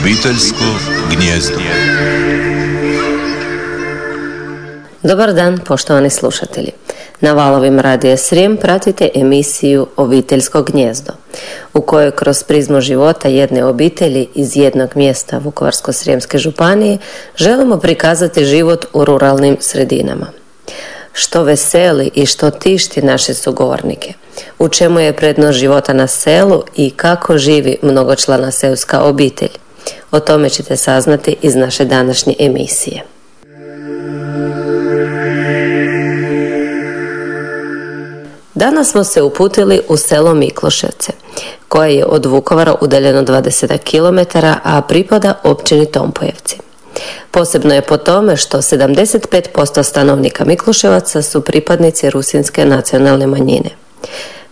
Obiteljsko gnjezdo. Dobar dan, poštovani slušatelji. Na valovim radija Srijem pratite emisiju Obiteljsko gnjezdo, u kojoj kroz prizmu života jedne obitelji iz jednog mjesta Vukovarsko-srijemske županije želimo prikazati život u ruralnim sredinama. Što veseli i što tišti naše sugovornike, u čemu je prednost života na selu i kako živi mnogočlana seoska obitelj. O tome ćete saznati iz naše današnje emisije. Danas smo se uputili u selo Mikloševce, koje je od Vukovara udaljeno 20 km, a pripada općini Tompojevci. Posebno je po tome što 75% stanovnika Mikloševaca su pripadnici rusinske nacionalne manjine.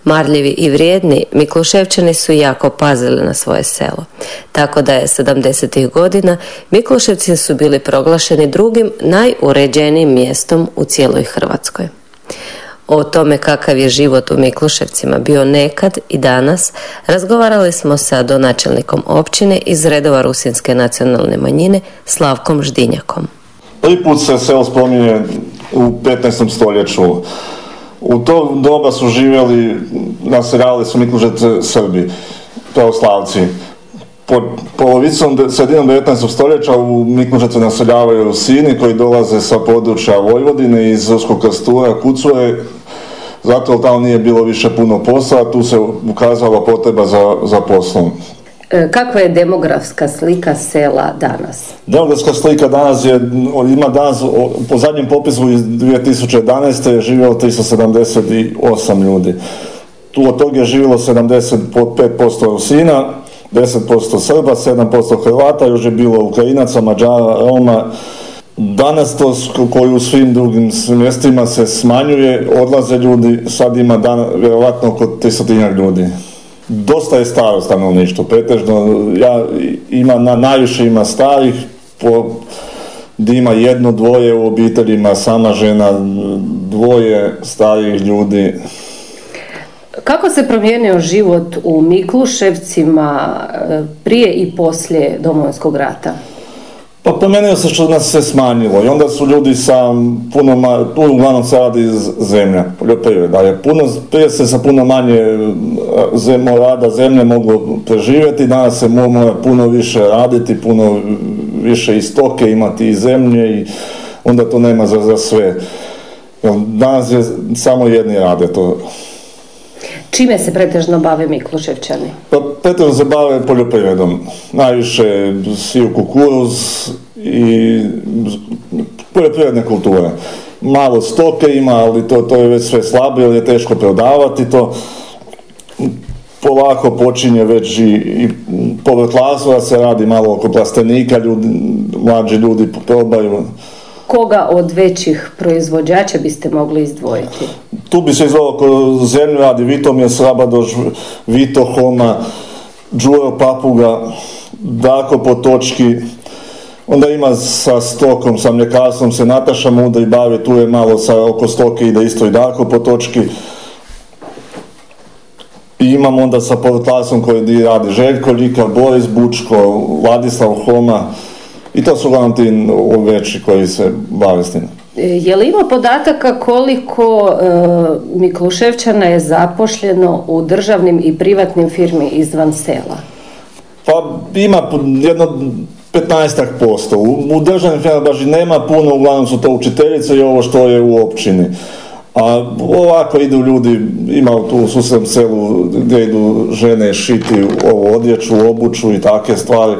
Marljivi i vrijedni Mikloševčani su jako pazili na svoje selo, tako da je 70. godina Mikloševci su bili proglašeni drugim najuređenijim mjestom u cijeloj Hrvatskoj. O tome kakav je život u Mikluševcima bio nekad i danas razgovarali smo sa donačelnikom općine iz redova Rusinske nacionalne manjine Slavkom Ždinjakom. Prvi put se selo spominje u 15. stoljeću. U to doba su živjeli, naseljavali su Mikluševce Srbi, pravoslavci. Po polovicom, sredinom 19. stoljeća u Mikluševce naseljavaju Rusini koji dolaze sa područja Vojvodine iz Ruskog Kastura, Kucure zato tamo nije bilo više puno posla, tu se ukazala potreba za, za poslom. E, kakva je demografska slika sela danas? Demografska slika danas je, ima danas, po zadnjem popisu iz 2011. je živjelo 378 ljudi. Tu od toga je živjelo 75% Rusina, 10% Srba, 7% Hrvata, još je bilo Ukrajinaca, Mađara, Roma, Danas to koji u svim drugim mjestima se smanjuje, odlaze ljudi, sad ima dan, vjerovatno oko 300 ljudi. Dosta je staro stanovništvo, pretežno, ja, ima, na, najviše ima starih, po, gdje ima jedno, dvoje u obiteljima, sama žena, dvoje starih ljudi. Kako se promijenio život u Mikluševcima eh, prije i poslije Domovinskog rata? Pa promijenio se što nas se smanjilo i onda su ljudi sa puno, ma, tu uglavnom se radi zemlja, poljoprivreda je puno, prije se sa puno manje zemlja, rada zemlje moglo preživjeti, danas se mora puno više raditi, puno više i stoke imati i zemlje i onda to nema za, za sve. Danas je samo jedni rade to. Čime se pretežno bave Mikluševčani? Pa pretežno se bave poljoprivredom. Najviše siju kukuruz i poljoprivredne kulture. Malo stoke ima, ali to, to je već sve slabije, jer je teško prodavati to. Polako počinje već i, i povrtlarstvo se radi malo oko plastenika, ljudi, mlađi ljudi probaju koga od većih proizvođača biste mogli izdvojiti? Tu bi se ko zemlju radi Vitomir Srabadoš, Vito Homa, Đuro Papuga, Dako Potočki, onda ima sa stokom, sa mljekarstvom se Nataša Muda i bavi, tu je malo sa oko stoke ide isto i Darko Potočki. I imam onda sa povrtlarstvom koji radi Željko Ljika, Boris Bučko, Vladislav Homa, i to su uglavnom ti veći koji se bave s tim. E, je li ima podataka koliko e, Mikluševčana je zapošljeno u državnim i privatnim firmi izvan sela? Pa ima jedno 15 posto. U, u državnim firmama baš nema puno, uglavnom su to učiteljice i ovo što je u općini. A ovako idu ljudi, ima tu u susrednom selu gdje idu žene šiti ovu odjeću, obuću i takve stvari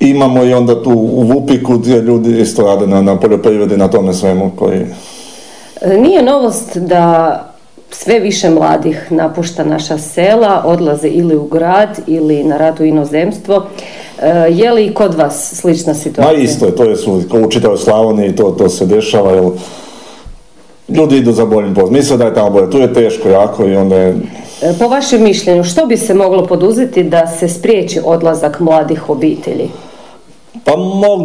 imamo i onda tu u Vupiku gdje ljudi isto rade na, na poljoprivredi, na tome svemu koji... E, nije novost da sve više mladih napušta naša sela, odlaze ili u grad ili na rad u inozemstvo. E, je li i kod vas slična situacija? Ma isto je, to je su, u čitavoj Slavoniji to, to se dešava, jer ljudi idu za boljim poslom. Misle da je tamo bolje, tu je teško jako i onda je... E, po vašem mišljenju, što bi se moglo poduzeti da se spriječi odlazak mladih obitelji? Pa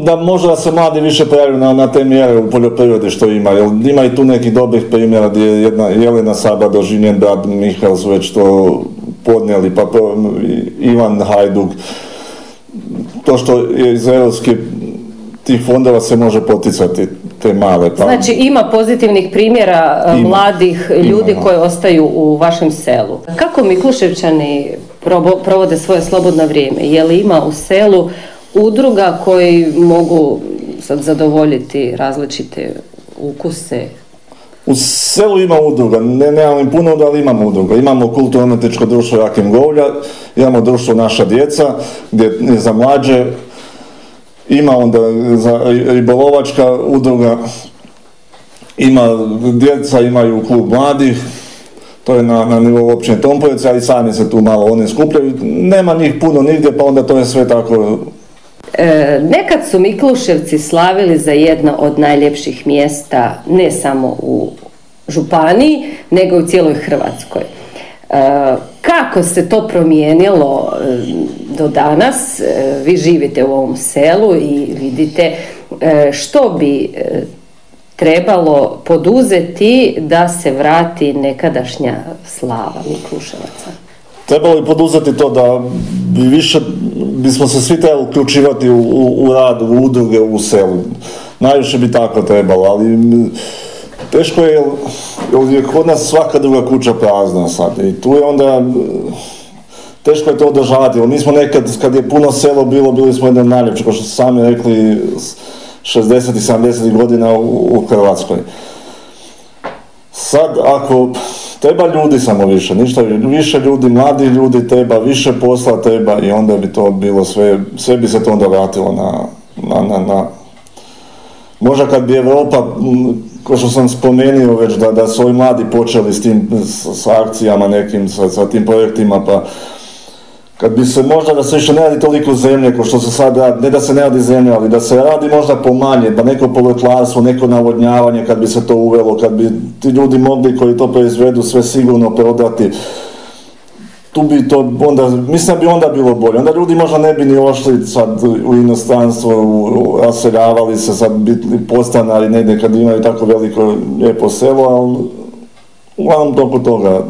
da možda se mladi više pojavljuju na, na te mjere u poljoprivredi što ima, jer ima i tu nekih dobrih primjera gdje je jedna Jelena Saba dožinjen brat Mihael su već to podnijeli, pa Ivan Hajduk, to što je iz europskih tih fondova se može poticati te male. Pa... Znači ima pozitivnih primjera ima. mladih ljudi koji ostaju u vašem selu. Kako Mikluševčani provode svoje slobodno vrijeme? Je li ima u selu udruga koji mogu sad zadovoljiti različite ukuse u selu ima udruga, ne, nemamo im puno, ali imamo udruga. Imamo kulturno-umjetničko društvo Jakim Govlja, imamo društvo Naša djeca, gdje je za mlađe, ima onda za ribolovačka udruga, ima, djeca imaju klub mladih, to je na, na nivou općine Tompojec, ali sami se tu malo oni skupljaju. Nema njih puno nigdje, pa onda to je sve tako E, nekad su Mikluševci slavili za jedno od najljepših mjesta ne samo u Županiji, nego u cijeloj Hrvatskoj. E, kako se to promijenilo e, do danas? E, vi živite u ovom selu i vidite što bi trebalo poduzeti da se vrati nekadašnja slava Mikluševaca? Trebalo bi poduzeti to da bi više, bismo se svi trebali uključivati u, u, u rad, u udruge u selu. Najviše bi tako trebalo, ali teško je, jer je kod nas svaka druga kuća prazna sad i tu je onda teško je to održavati. Mi smo nekad, kad je puno selo bilo, bili smo jedan najljepši, kao što ste sami rekli, 60. i 70. godina u, u Hrvatskoj. Sad, ako treba ljudi samo više, ništa više ljudi, mladi ljudi treba, više posla treba i onda bi to bilo sve, sve bi se to onda vratilo na, na, na, na. Možda kad bi Europa, kao što sam spomenuo već, da, da su ovi mladi počeli s tim, s, akcijama nekim, sa, sa tim projektima, pa kad bi se možda da se više ne radi toliko zemlje kao što se sad radi, ne da se ne radi zemlje, ali da se radi možda pomanje, da neko povrtlarstvo, neko navodnjavanje kad bi se to uvelo, kad bi ti ljudi mogli koji to proizvedu sve sigurno prodati, tu bi to onda, mislim da bi onda bilo bolje. Onda ljudi možda ne bi ni ošli sad u inostranstvo, raseljavali se, sad biti postanari negdje kad imaju tako veliko lijepo selo, ali uglavnom toliko toga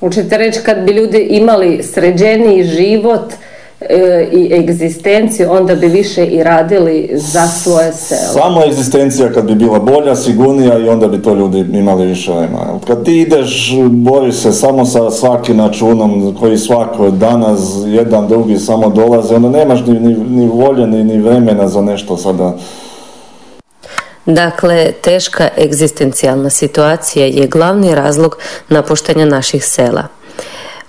Hoćete reći kad bi ljudi imali sređeniji život e, i egzistenciju, onda bi više i radili za svoje selo. Samo egzistencija kad bi bila bolja, sigurnija i onda bi to ljudi imali više vremena. Kad ti ideš, boriš se samo sa svakim računom koji svako danas jedan drugi samo dolaze, onda nemaš ni, ni, ni volje ni, ni vremena za nešto sada Dakle, teška egzistencijalna situacija je glavni razlog napuštanja naših sela.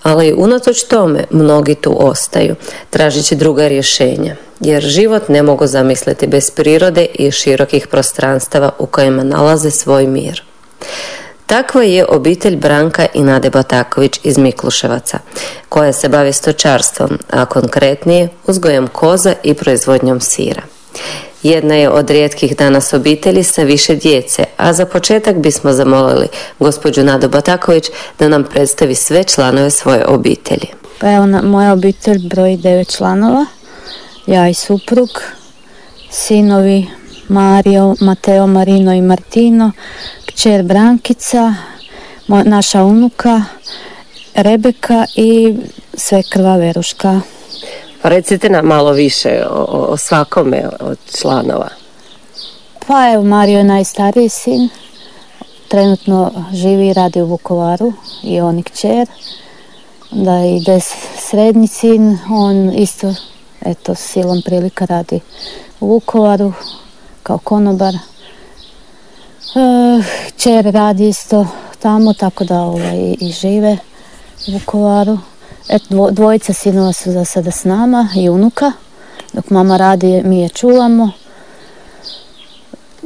Ali unatoč tome mnogi tu ostaju, tražeći druga rješenja, jer život ne mogu zamisliti bez prirode i širokih prostranstava u kojima nalaze svoj mir. Takva je obitelj Branka i Nade Bataković iz Mikluševaca, koja se bavi stočarstvom, a konkretnije uzgojem koza i proizvodnjom sira. Jedna je od rijetkih danas obitelji sa više djece, a za početak bismo zamolili gospođu Nadu Bataković da nam predstavi sve članove svoje obitelji. Pa evo, moja obitelj broji devet članova, ja i suprug, sinovi Mario, Mateo, Marino i Martino, kćer Brankica, naša unuka, Rebeka i svekrva Veruška. Recite nam malo više o, o svakome od članova. Pa evo, Mario je najstariji sin. Trenutno živi i radi u Vukovaru i on i kćer. Da ide srednji sin, on isto, eto, silom prilika radi u Vukovaru kao konobar. E, kćer radi isto tamo, tako da ovaj, i žive u Vukovaru. Eto, dvojica sinova su za sada s nama i unuka. Dok mama radi, mi je čuvamo.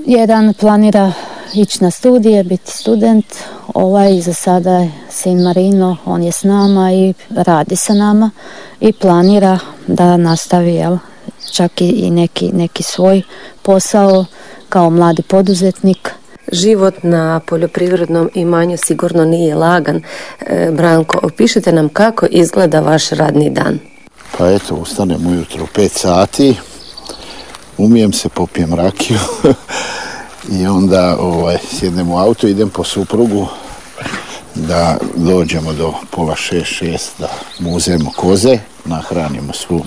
Jedan planira ići na studije, biti student. Ovaj za sada je sin Marino, on je s nama i radi sa nama i planira da nastavi jel, čak i neki, neki svoj posao kao mladi poduzetnik Život na poljoprivrednom imanju sigurno nije lagan. E, Branko, opišite nam kako izgleda vaš radni dan. Pa eto, ustanem ujutro u 5 sati, umijem se, popijem rakiju i onda ovaj, sjednem u auto, idem po suprugu da dođemo do pola šest, šest, da mu uzemo koze, nahranimo svu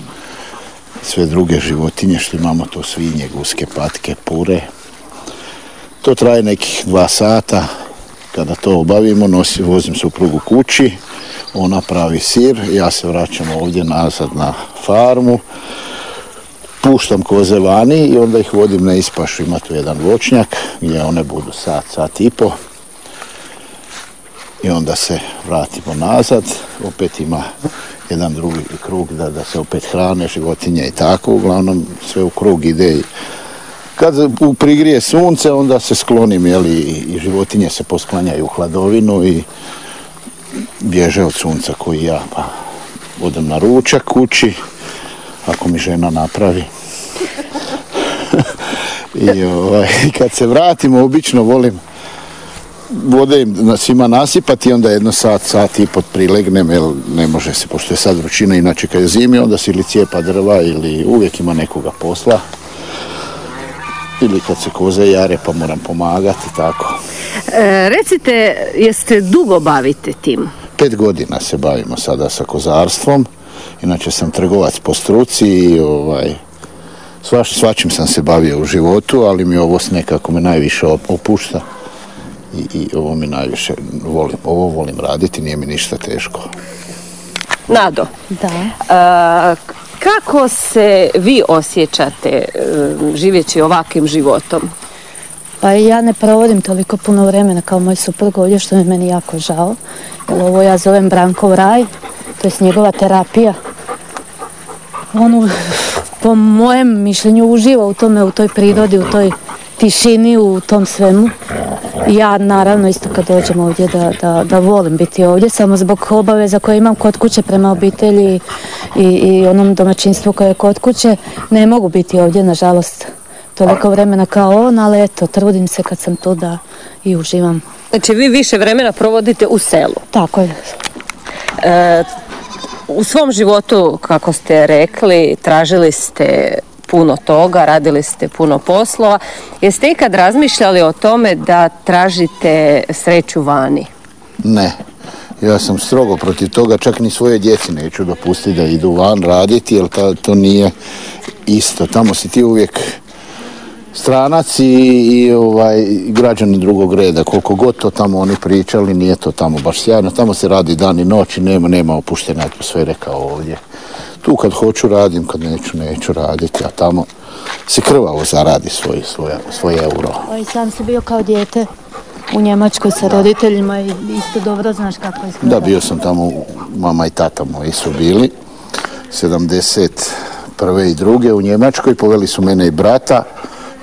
sve druge životinje što imamo, to svinje, guske, patke, pure. To traje nekih dva sata. Kada to obavimo, nosi, vozim suprugu kući, ona pravi sir, ja se vraćam ovdje nazad na farmu, puštam koze vani i onda ih vodim na ispašu. Ima tu jedan voćnjak gdje one budu sat, sat i po. I onda se vratimo nazad, opet ima jedan drugi krug da, da se opet hrane životinje i tako, uglavnom sve u krug ide kad prigrije sunce onda se sklonim jeli, i životinje se posklanjaju u hladovinu i bježe od sunca koji ja pa odem na ručak kući ako mi žena napravi. I ovaj, kad se vratimo obično volim vode im svima nasipati onda jedno sat, sat i pod prilegnem jer ne može se, pošto je sad vrućina, inače kad je zimi onda se ili cijepa drva ili uvijek ima nekoga posla ili kad se koze jare pa moram pomagati tako. E, recite, jeste dugo bavite tim? Pet godina se bavimo sada sa kozarstvom, inače sam trgovac po struci i ovaj, svaš, svačim sam se bavio u životu, ali mi ovo nekako me najviše opušta i, i ovo mi najviše volim, ovo volim raditi, nije mi ništa teško. Nado, Da. e, kako se vi osjećate e, živjeći ovakvim životom? Pa ja ne provodim toliko puno vremena kao moj suprug ovdje što je meni jako žao. Jer ovo ja zovem Brankov raj, to je njegova terapija. On po mojem mišljenju uživa u tome, u toj prirodi, u toj tišini, u tom svemu. Ja naravno isto kad dođem ovdje da, da, da volim biti ovdje, samo zbog obaveza koje imam kod kuće prema obitelji i, i onom domaćinstvu koje je kod kuće, ne mogu biti ovdje nažalost toliko vremena kao on, ali eto, trudim se kad sam tu da i uživam. Znači vi više vremena provodite u selu. Tako je. E, u svom životu, kako ste rekli, tražili ste puno toga, radili ste puno poslova. Jeste ikad razmišljali o tome da tražite sreću vani? Ne, ja sam strogo protiv toga, čak ni svoje djeci neću dopustiti da idu van raditi, jer ta- to nije isto. Tamo si ti uvijek stranac i, i ovaj, građani drugog reda. Koliko god to tamo oni pričali, nije to tamo baš sjajno. Tamo se radi dan i noć i nema, nema opuštene atmosfere kao ovdje. Tu kad hoću radim, kad neću, neću raditi, a tamo se krvavo zaradi svoj, svoj, svoj euro. A i sam si bio kao dijete u Njemačkoj sa roditeljima i isto dobro znaš kako izgleda. Da, bio sam tamo, mama i tata moji su bili, 71. i druge u Njemačkoj, poveli su mene i brata.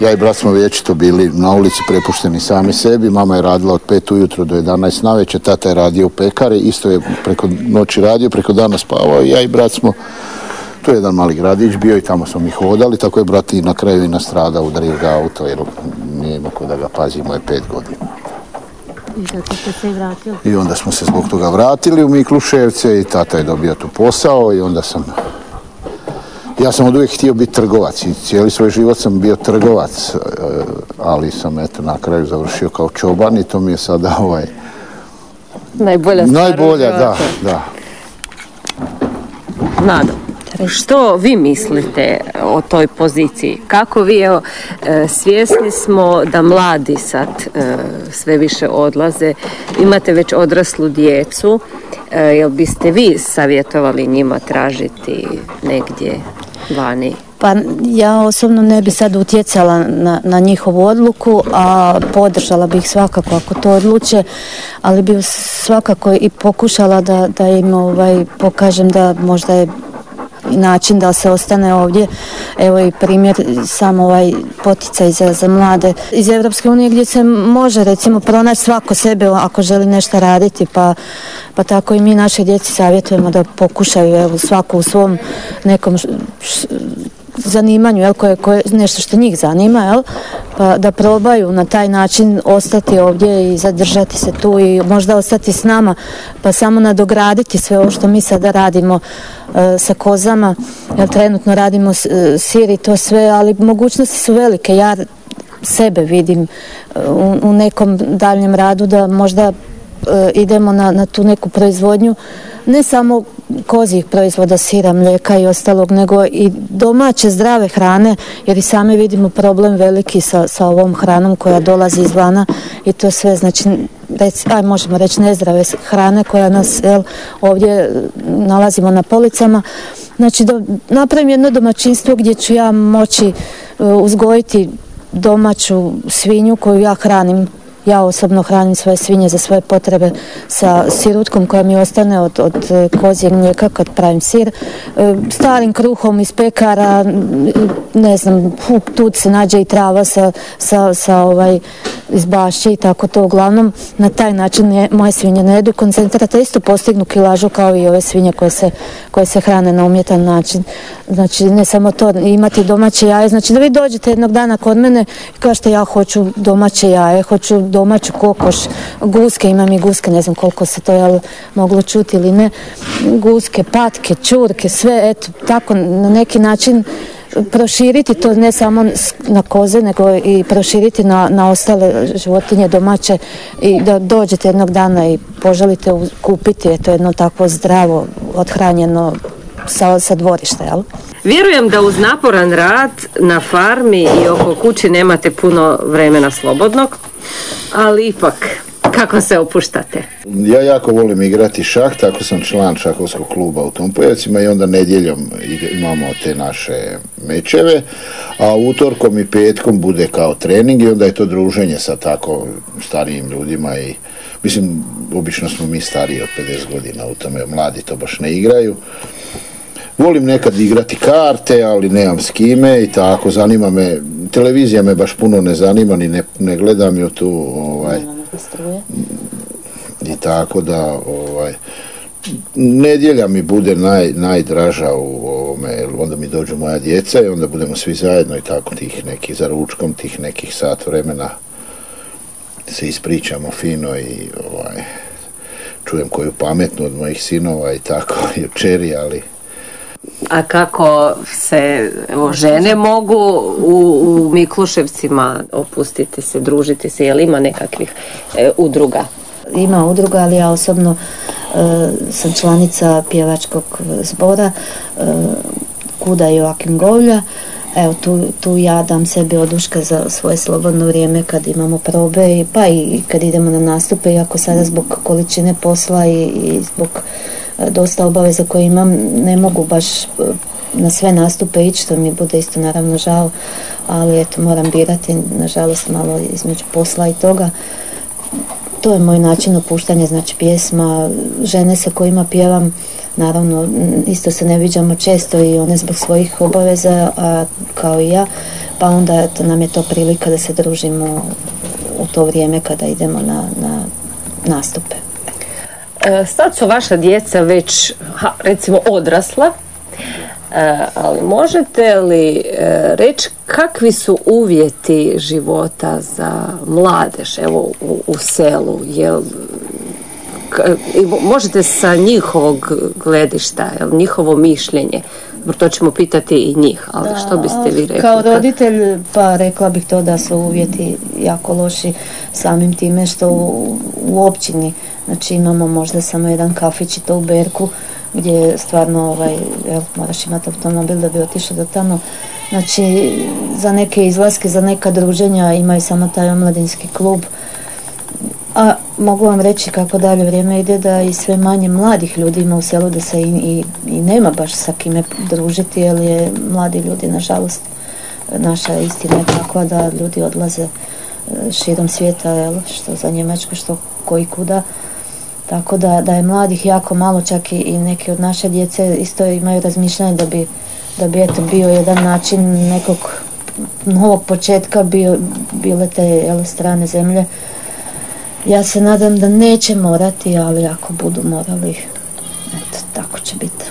Ja i brat smo vječito bili na ulici prepušteni sami sebi, mama je radila od 5 ujutro do 11 navečer, tata je radio u pekari, isto je preko noći radio, preko dana spavao i ja i brat smo to je jedan mali gradić bio i tamo smo mi hodali, tako je brat i na kraju i nastradao, udario ga auto jer nije imao ko da ga pazi, imao je pet godina. I zato ste se i vratili. I onda smo se zbog toga vratili u Mikluševce i tata je dobio tu posao i onda sam... Ja sam od uvijek htio biti trgovac i cijeli svoj život sam bio trgovac, e, ali sam eto na kraju završio kao čoban i to mi je sada ovaj... Najbolja stvar Najbolja, da, da. Nado, što vi mislite o toj poziciji? Kako vi, evo, e, svjesni smo da mladi sad e, sve više odlaze, imate već odraslu djecu, jel biste vi savjetovali njima tražiti negdje vani? Pa ja osobno ne bi sad utjecala na, na njihovu odluku, a podržala bih svakako ako to odluče, ali bi svakako i pokušala da, da im ovaj, pokažem da možda je način da se ostane ovdje. Evo i primjer sam ovaj poticaj za, za mlade iz Europske unije gdje se može recimo pronaći svako sebe ako želi nešto raditi pa, pa tako i mi naše djeci savjetujemo da pokušaju evo svaku u svom nekom zanimanju, jel, koje, koje, nešto što njih zanima, jel, pa da probaju na taj način ostati ovdje i zadržati se tu i možda ostati s nama, pa samo nadograditi sve ovo što mi sada radimo e, sa kozama, jer trenutno radimo e, sir i to sve, ali mogućnosti su velike. Ja sebe vidim e, u, u nekom daljem radu da možda idemo na, na tu neku proizvodnju ne samo kozih proizvoda, sira, mlijeka i ostalog, nego i domaće zdrave hrane, jer i sami vidimo problem veliki sa, sa ovom hranom koja dolazi izvana i to sve, znači, rec, aj možemo reći nezdrave hrane koja nas jel, ovdje nalazimo na policama. Znači da napravim jedno domaćinstvo gdje ću ja moći uh, uzgojiti domaću svinju koju ja hranim ja osobno hranim svoje svinje za svoje potrebe sa sirutkom koja mi ostane od, od e, kozijeg mlijeka kad pravim sir, e, starim kruhom iz pekara, ne znam, tu se nađe i trava sa, sa, sa ovaj, iz bašće i tako to. Uglavnom, na taj način je, moje svinje ne jedu koncentrata, isto postignu kilažu kao i ove svinje koje se, koje se hrane na umjetan način. Znači, ne samo to, imati domaće jaje, znači da vi dođete jednog dana kod mene i kažete ja hoću domaće jaje, hoću domaću kokoš, guske, imam i guske, ne znam koliko se to jel, moglo čuti ili ne, guske, patke, čurke, sve, eto, tako na neki način proširiti to ne samo na koze nego i proširiti na, na ostale životinje domaće i da dođete jednog dana i poželite kupiti eto jedno takvo zdravo othranjeno sa, sa dvorišta, jel? Vjerujem da uz naporan rad na farmi i oko kući nemate puno vremena slobodnog, ali ipak kako se opuštate? Ja jako volim igrati šah, tako sam član šahovskog kluba u Tompojacima i onda nedjeljom imamo te naše mečeve, a utorkom i petkom bude kao trening i onda je to druženje sa tako starijim ljudima i mislim, obično smo mi stariji od 50 godina u tome, mladi to baš ne igraju. Volim nekad igrati karte, ali nemam s kime i tako, zanima me, televizija me baš puno ne zanima, ni ne, ne gledam ju tu, ovaj, i tako da, ovaj, nedjelja mi bude naj, najdraža u ovome, onda mi dođu moja djeca i onda budemo svi zajedno i tako tih nekih za ručkom, tih nekih sat vremena se ispričamo fino i ovaj, čujem koju pametnu od mojih sinova i tako, i čeri, ali a kako se evo, žene mogu u, u Mikluševcima opustiti se, družiti se, jel ima nekakvih e, udruga? Ima udruga, ali ja osobno e, sam članica pjevačkog zbora e, Kuda Joakim Govlja. Evo, tu, tu ja dam sebi oduška za svoje slobodno vrijeme kad imamo probe, pa i kad idemo na nastupe, iako sada zbog količine posla i, i zbog dosta obaveza koje imam, ne mogu baš e, na sve nastupe ići, što mi bude isto naravno žao, ali eto moram birati, nažalost malo između posla i toga. To je moj način opuštanja, znači pjesma, žene sa kojima pjevam, naravno isto se ne viđamo često i one zbog svojih obaveza, a kao i ja, pa onda eto, nam je to prilika da se družimo u to vrijeme kada idemo na, na nastupe. E, sad su vaša djeca već, ha, recimo, odrasla, e, ali možete li e, reći kakvi su uvjeti života za mladež evo u, u selu? Jel, možete sa njihovog gledišta, jel, njihovo mišljenje, to ćemo pitati i njih, ali što biste vi rekli? Kao roditelj, pa rekla bih to da su uvjeti jako loši samim time što u, u općini Znači imamo možda samo jedan kafić i to u Berku gdje stvarno ovaj, jel, moraš imati automobil da bi otišao do tamo. Znači za neke izlaske, za neka druženja imaju samo taj omladinski klub. A mogu vam reći kako dalje vrijeme ide da i sve manje mladih ljudi ima u selu da se i, i, i nema baš sa kime družiti jer je mladi ljudi nažalost naša istina je takva da ljudi odlaze e, širom svijeta jel, što za Njemačku što koji kuda tako da, da je mladih jako malo, čak i, i neki od naše djece isto imaju razmišljanje da bi, da bi eto bio jedan način nekog novog početka bio, bile te jel, strane zemlje. Ja se nadam da neće morati, ali ako budu morali, eto, tako će biti.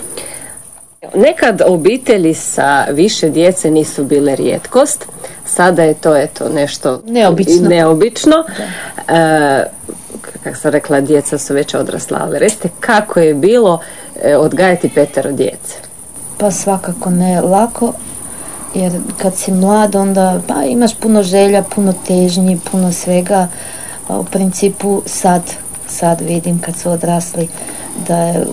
Nekad obitelji sa više djece nisu bile rijetkost, sada je to eto nešto neobično. neobično. E, kako sam rekla, djeca su već odrasla, ali recite kako je bilo e, odgajati petero djece? Pa svakako ne lako, jer kad si mlad onda pa imaš puno želja, puno težnji, puno svega. U principu sad, sad vidim kad su odrasli da je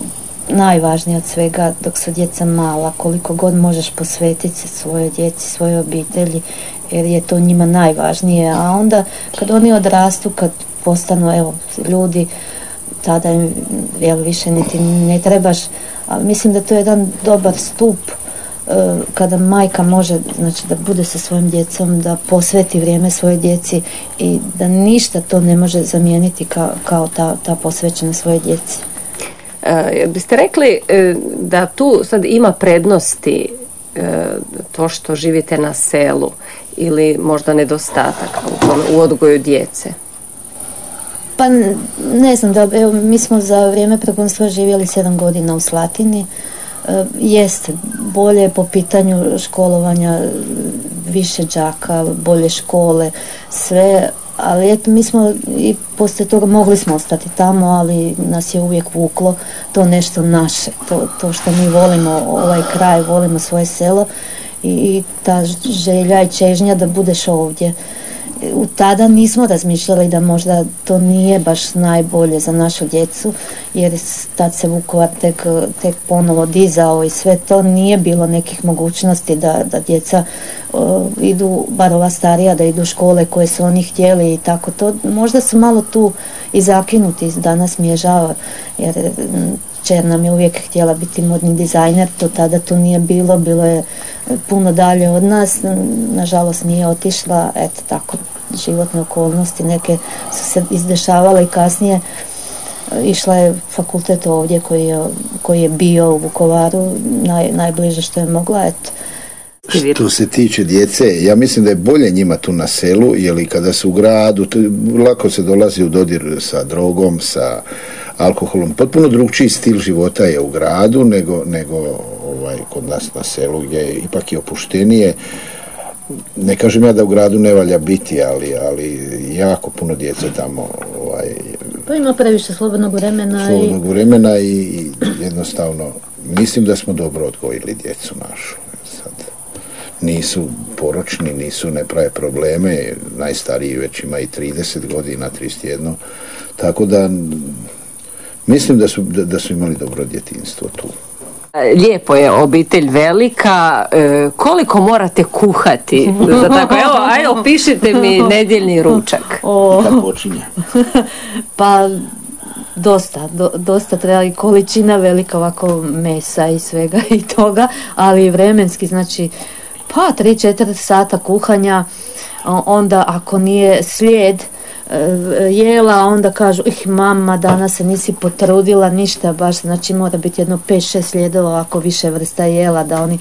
najvažnije od svega dok su djeca mala, koliko god možeš posvetiti se svojoj djeci, svojoj obitelji, jer je to njima najvažnije. A onda kad oni odrastu, kad postanu evo, ljudi, tada im jel, više niti ne trebaš. A mislim da to je jedan dobar stup e, kada majka može znači da bude sa svojim djecom, da posveti vrijeme svojoj djeci i da ništa to ne može zamijeniti kao, kao ta, ta posvećena svojoj djeci. E, biste rekli e, da tu sad ima prednosti e, to što živite na selu ili možda nedostatak u, u odgoju djece? Pa ne znam, da, evo, mi smo za vrijeme prvenstva živjeli sedam godina u Slatini. E, jeste, bolje po pitanju školovanja, više đaka, bolje škole, sve, ali eto, mi smo i poslije toga mogli smo ostati tamo, ali nas je uvijek vuklo to nešto naše, to, to što mi volimo ovaj kraj, volimo svoje selo i, i ta želja i čežnja da budeš ovdje tada nismo razmišljali da možda to nije baš najbolje za našu djecu jer tad se Vukovar tek, tek ponovo dizao i sve to nije bilo nekih mogućnosti da, da djeca idu, bar ova starija, da idu škole koje su oni htjeli i tako to. Možda su malo tu i zakinuti, danas mi je žao jer Čer nam je uvijek htjela biti modni dizajner, to tada tu nije bilo, bilo je puno dalje od nas, nažalost nije otišla, eto tako, životne okolnosti neke su se izdešavale i kasnije išla je fakultet ovdje koji je, koji je bio u Vukovaru naj, najbliže što je mogla, eto. Što se tiče djece, ja mislim da je bolje njima tu na selu, jer kada su u gradu, lako se dolazi u dodir sa drogom, sa alkoholom. Potpuno drugčiji stil života je u gradu nego, nego ovaj, kod nas na selu gdje je ipak i opuštenije. Ne kažem ja da u gradu ne valja biti, ali, ali jako puno djece tamo ovaj, pa ima previše slobodnog vremena slobodnog vremena i jednostavno mislim da smo dobro odgojili djecu našu nisu poročni, nisu ne prave probleme najstariji već ima i 30 godina, 31 tako da Mislim da su, da, su imali dobro djetinstvo tu. Lijepo je obitelj velika. E, koliko morate kuhati? Za tako, evo, ajde opišite mi nedjeljni ručak. O. Kad počinje? pa dosta, dosta treba i količina velika ovako mesa i svega i toga, ali vremenski, znači pa 3-4 sata kuhanja, onda ako nije slijed, E, jela, onda kažu ih mama danas se nisi potrudila ništa baš, znači mora biti jedno 5-6 slijedova ako više vrsta jela da oni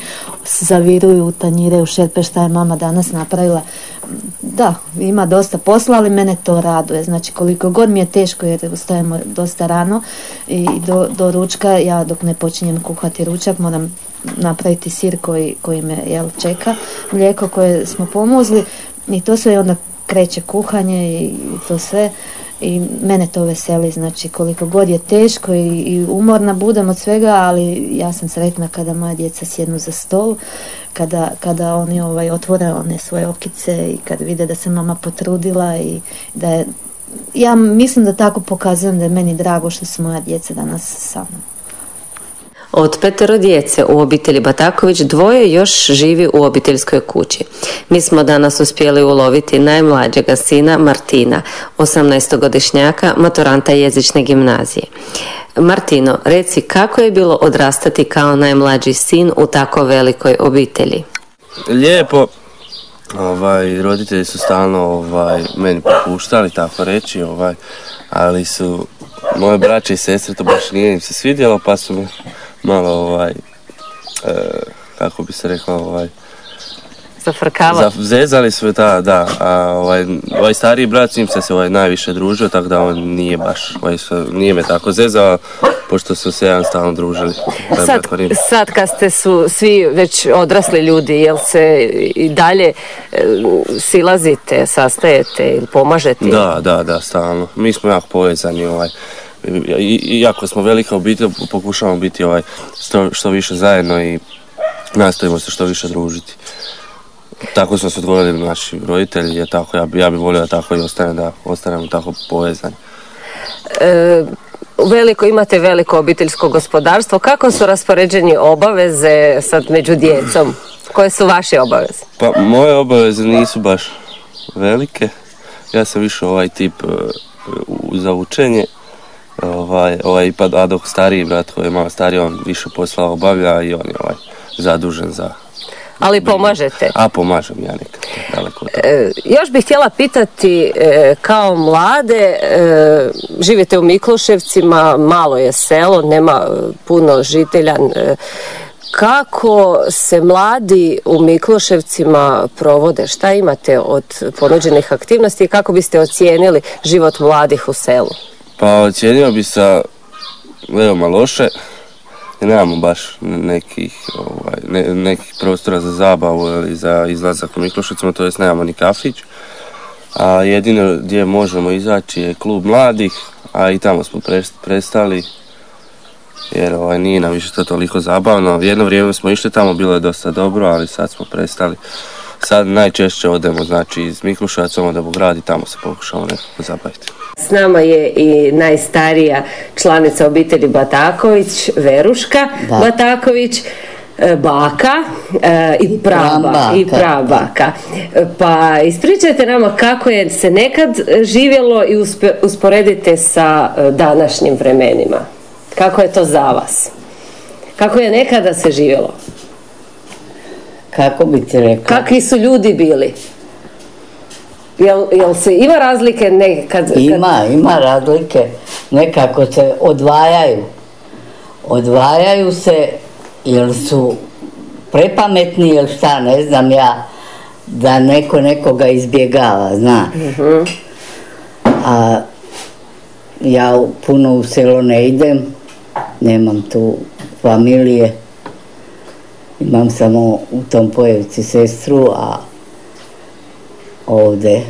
zaviruju u tanjire u šerpe šta je mama danas napravila. Da, ima dosta posla, ali mene to raduje. Znači koliko god mi je teško jer ustajemo dosta rano i do, do ručka, ja dok ne počinjem kuhati ručak moram napraviti sir koji, koji me jel, čeka, mlijeko koje smo pomuzli i to sve onda kreće kuhanje i to sve i mene to veseli, znači koliko god je teško i, i umorna budem od svega, ali ja sam sretna kada moja djeca sjednu za stol, kada, kada oni ovaj, otvore one svoje okice i kad vide da se mama potrudila i da je, ja mislim da tako pokazujem da je meni drago što su moja djeca danas sa mnom. Od petero djece u obitelji Bataković dvoje još živi u obiteljskoj kući. Mi smo danas uspjeli uloviti najmlađega sina Martina, 18-godišnjaka, maturanta jezične gimnazije. Martino, reci kako je bilo odrastati kao najmlađi sin u tako velikoj obitelji? Lijepo, ovaj, roditelji su stalno ovaj, meni popuštali, tako reći, ovaj, ali su moje braće i sestre to baš nije im se svidjelo, pa su mi malo ovaj, e, kako bi se rekao, ovaj, Zafrkava. Zezali sve, da, da. A ovaj, ovaj stariji brat s njim se se ovaj najviše družio, tako da on nije baš, ovaj, nije me tako zezao, pošto su se jedan stalno družili. Sad, sad kad ste su svi već odrasli ljudi, jel se i dalje e, silazite, sastajete ili pomažete? Da, da, da, stalno. Mi smo jako povezani, ovaj, iako smo velika obitelj, pokušavamo biti ovaj što, što više zajedno i nastojimo se što više družiti. Tako smo se odgovorili naši roditelji, je tako, ja, ja bih volio da tako i ostane, da ostanemo tako povezani. E, veliko, imate veliko obiteljsko gospodarstvo. Kako su raspoređeni obaveze sad među djecom? Koje su vaše obaveze? Pa moje obaveze nisu baš velike. Ja sam više ovaj tip e, za učenje. Ovaj, ovaj ipak, a dok stariji brat koji je malo stariji, on više posla obavlja i on je ovaj zadužen za... Ali pomažete. A pomažem ja nekad, daleko od. E, još bih htjela pitati, e, kao mlade, e, živite u Mikloševcima, malo je selo, nema e, puno žitelja. e, kako se mladi u Mikloševcima provode? Šta imate od ponuđenih aktivnosti i kako biste ocijenili život mladih u selu? Pa ocijenio bi sa veoma loše. Nemamo baš nekih, ovaj, ne- nekih prostora za zabavu ili za izlazak u Miklošicama, to jest nemamo ni kafić. A jedino gdje možemo izaći je klub mladih, a i tamo smo pres- prestali jer ovaj, nije nam više to toliko zabavno. Jedno vrijeme smo išli tamo, bilo je dosta dobro, ali sad smo prestali. Sad najčešće odemo znači iz Mikluševaca onda u grad i tamo se pokušamo nekako zabaviti. S nama je i najstarija članica obitelji Bataković, Veruška Da. Bataković, e, baka e, i praba Prabaka. i prabaka. E, Pa ispričajte nama kako je se nekad živjelo i uspe- usporedite sa e, današnjim vremenima. Kako je to za vas? Kako je nekada se živjelo? Kako bi ti rekla? Kakvi su ljudi bili? Jel, jel se ima razlike nekad? kad- Ima, ima razlike. Nekako se odvajaju. Odvajaju se jer su prepametni ili šta, ne znam ja, da neko nekoga izbjegava, zna. A ja puno u selo ne idem, nemam tu familije. Imam samo u tom pojevci sestru, a ovdje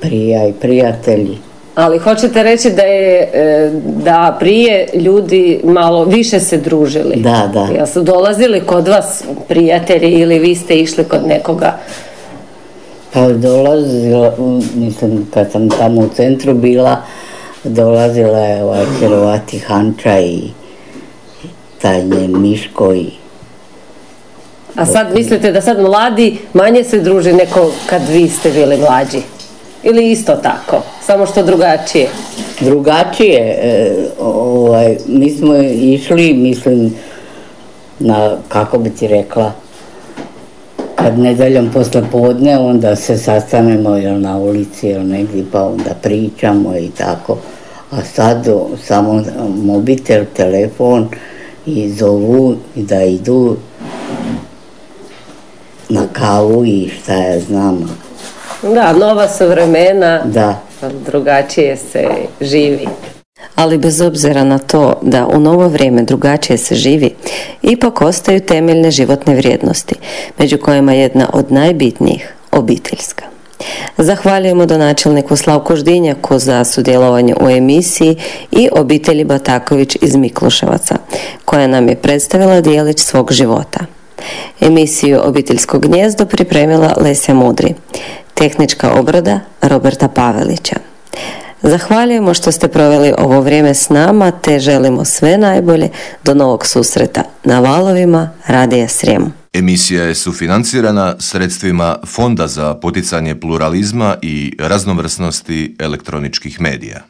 prija i prijatelji. Ali hoćete reći da je e, da prije ljudi malo više se družili. Da, da. Jel su dolazili kod vas prijatelji ili vi ste išli kod nekoga? Pa dolazila, mislim, kad sam tamo u centru bila, dolazila je ovaj Hanča i taj Miško i A sad mislite da sad mladi manje se druže neko kad vi ste bili mlađi? Ili isto tako, samo što drugačije? drugačije. e, ovaj, mi smo išli, mislim, na, kako bi ti rekla, kad nedeljom posle podne, onda se sastanemo jel, na ulici ili negdje, pa onda pričamo i tako. A sad samo mobitel, telefon i zovu da idu na kavu i šta ja znam. Da, nova su vremena, Da. drugačije se živi. Ali bez obzira na to da u novo vrijeme drugačije se živi, ipak ostaju temeljne životne vrijednosti, među kojima je jedna od najbitnijih obiteljska. Zahvaljujemo donačelniku Slavku Ždinjaku za sudjelovanje u emisiji i obitelji Bataković iz Mikloševaca, koja nam je predstavila dijelić svog života. Emisiju Obiteljsko gnjezdo pripremila Lesja Mudri. Tehnička obrada Roberta Pavelića. Zahvaljujemo što ste proveli ovo vrijeme s nama te želimo sve najbolje do novog susreta na valovima Radija Srijem. Emisija je sufinancirana sredstvima Fonda za poticanje pluralizma i raznovrsnosti elektroničkih medija.